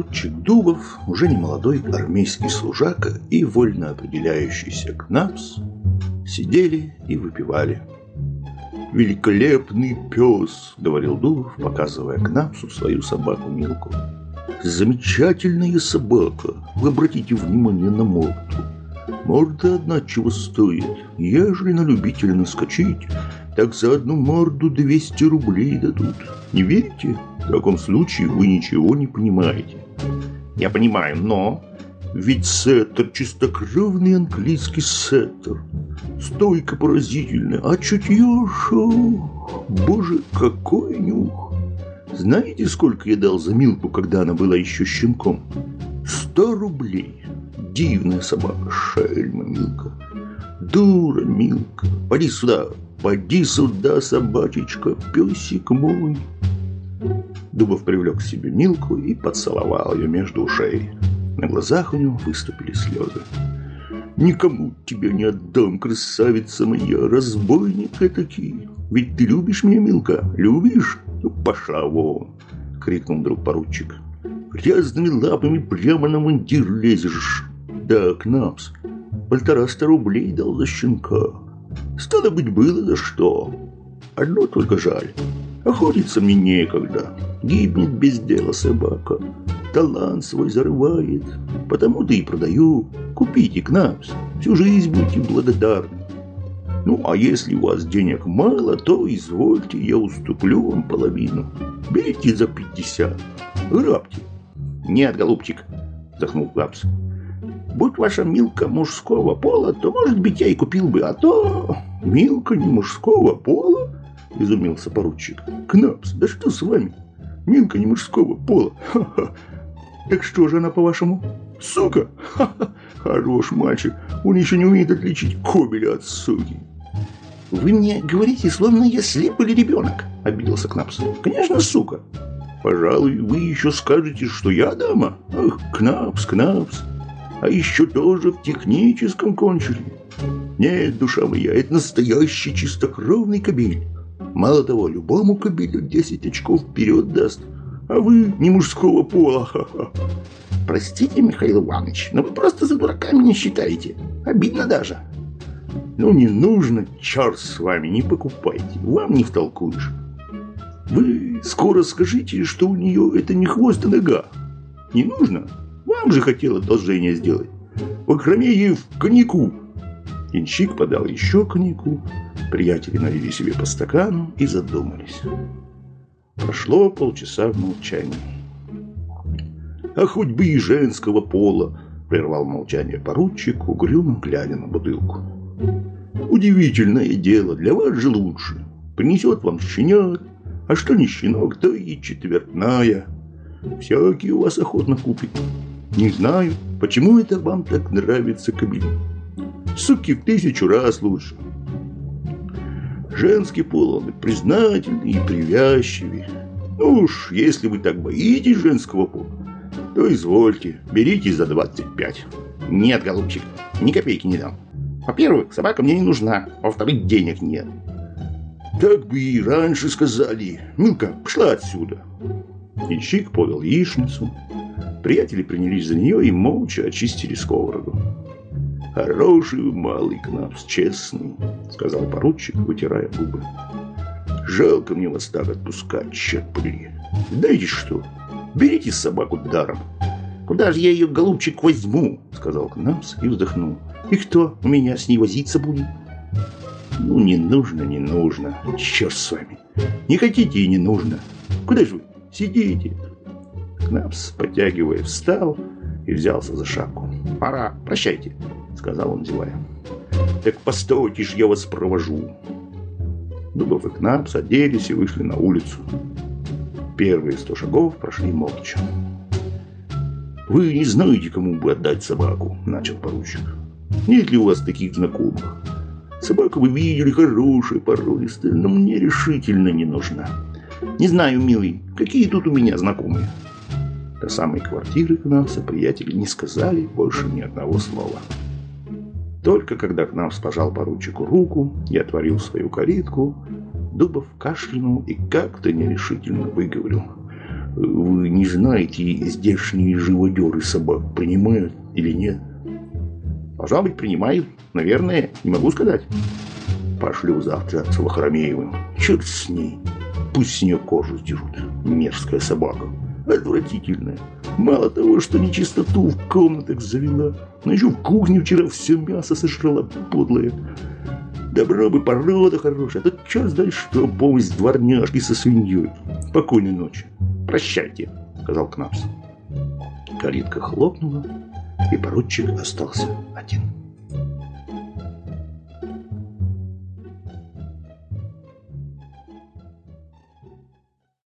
Поручик Дубов, уже не молодой армейский служака и вольно определяющийся Кнапс, сидели и выпивали. «Великолепный пес!» — говорил Дубов, показывая Кнапсу свою собаку Милку. «Замечательная собака! Вы обратите внимание на морду. Морда одна чего стоит. Ежели на любителя наскочить, так за одну морду 200 рублей дадут. Не верите? В таком случае вы ничего не понимаете. Я понимаю, но... Ведь сеттер чистокровный английский сеттер. Стойка поразительная, а чутье шо... Боже, какой нюх! Знаете, сколько я дал за Милку, когда она была еще щенком? Сто рублей. Дивная собака, шельма Милка. Дура Милка, поди сюда, поди сюда, собачечка, песик мой. Дубов привлек к себе Милку и поцеловал ее между ушей. На глазах у него выступили слезы. «Никому тебя не отдам, красавица моя, разбойник этакий. Ведь ты любишь меня, Милка, любишь? Ну, пошла вон!» — крикнул вдруг поручик. «Грязными лапами прямо на мундир лезешь. Да, Кнапс, полтораста рублей дал за щенка. Стало быть, было за что. Одно только жаль. Охотиться мне некогда. Гибнет без дела собака. Талант свой зарывает. Потому-то и продаю. Купите, Кнапс. Всю жизнь будьте благодарны. Ну, а если у вас денег мало, то извольте, я уступлю вам половину. Берите за пятьдесят. Грабьте. Нет, голубчик, вздохнул Кнапс. Будь ваша Милка мужского пола, то, может быть, я и купил бы, а то... Милка не мужского пола? Изумился поручик. Кнапс, да что с вами? Милка не мужского пола. Ха-ха. Так что же она, по-вашему? Сука? Ха-ха. Хорош мальчик. Он еще не умеет отличить кобеля от суки. Вы мне говорите, словно я слеп или ребенок, обиделся Кнапс. Конечно, сука. Пожалуй, вы еще скажете, что я дама. Ах, Кнапс, Кнапс. А еще тоже в техническом кончили. Нет, душа моя, это настоящий чистокровный кабель. Мало того, любому кабелю 10 очков вперед даст. А вы не мужского пола. Простите, Михаил Иванович, но вы просто за дураками не считаете. Обидно даже. Ну, не нужно, черт с вами, не покупайте. Вам не втолкуешь. Вы скоро скажите, что у нее это не хвост, а нога. Не нужно? Вам же хотел одолжение сделать. Покроме ей в коньяку. Янщик подал еще коньяку. Приятели налили себе по стакану и задумались. Прошло полчаса в молчании. «А хоть бы и женского пола!» — прервал молчание поручик, угрюмо глядя на бутылку. «Удивительное дело, для вас же лучше. Принесет вам щенят, а что не щенок, то и четвертная. Всякий у вас охотно купит. Не знаю, почему это вам так нравится кабель. Суки в тысячу раз лучше. Женский пол, он признательный и привязчивый. Ну уж, если вы так боитесь женского пола, то извольте, берите за 25. Нет, голубчик, ни копейки не дам. Во-первых, собака мне не нужна, а во-вторых, денег нет. Так бы и раньше сказали. Милка, пошла отсюда. Ищик подал яичницу. Приятели принялись за нее и молча очистили сковороду. «Хороший малый Кнапс, честный», — сказал поручик, вытирая губы. «Жалко мне вас так отпускать, черт побери. Знаете что, берите собаку даром». «Куда же я ее, голубчик, возьму?» — сказал Кнапс и вздохнул. «И кто у меня с ней возиться будет?» «Ну, не нужно, не нужно. Черт с вами. Не хотите и не нужно. Куда же вы сидите?» Кнапс, подтягивая, встал и взялся за шапку. «Пора, прощайте», — сказал он, зевая. «Так постойте ж, я вас провожу». Дубов и Кнапс оделись и вышли на улицу. Первые сто шагов прошли молча. «Вы не знаете, кому бы отдать собаку», — начал поручик. «Нет ли у вас таких знакомых? Собаку вы видели хорошая, породистая, но мне решительно не нужна. Не знаю, милый, какие тут у меня знакомые». До самой квартиры Кнавса приятели не сказали больше ни одного слова. Только когда Кнавс пожал поручику руку и отворил свою калитку, Дубов кашлянул и как-то нерешительно выговорил. Вы не знаете, здешние живодеры собак принимают или нет? Должно быть, принимают. Наверное, не могу сказать. Пошлю завтра с Лохромеевым. Черт с ней. Пусть с нее кожу сдерут. Мерзкая собака. Отвратительная. Мало того, что нечистоту в комнатах завела, но еще в кухне вчера все мясо сожрала подлая. Добро бы порода хорошая, тут черт знает что, помощь дворняжки со свиньей. Спокойной ночи. Прощайте, сказал Кнапс. Калитка хлопнула, и поручик остался один.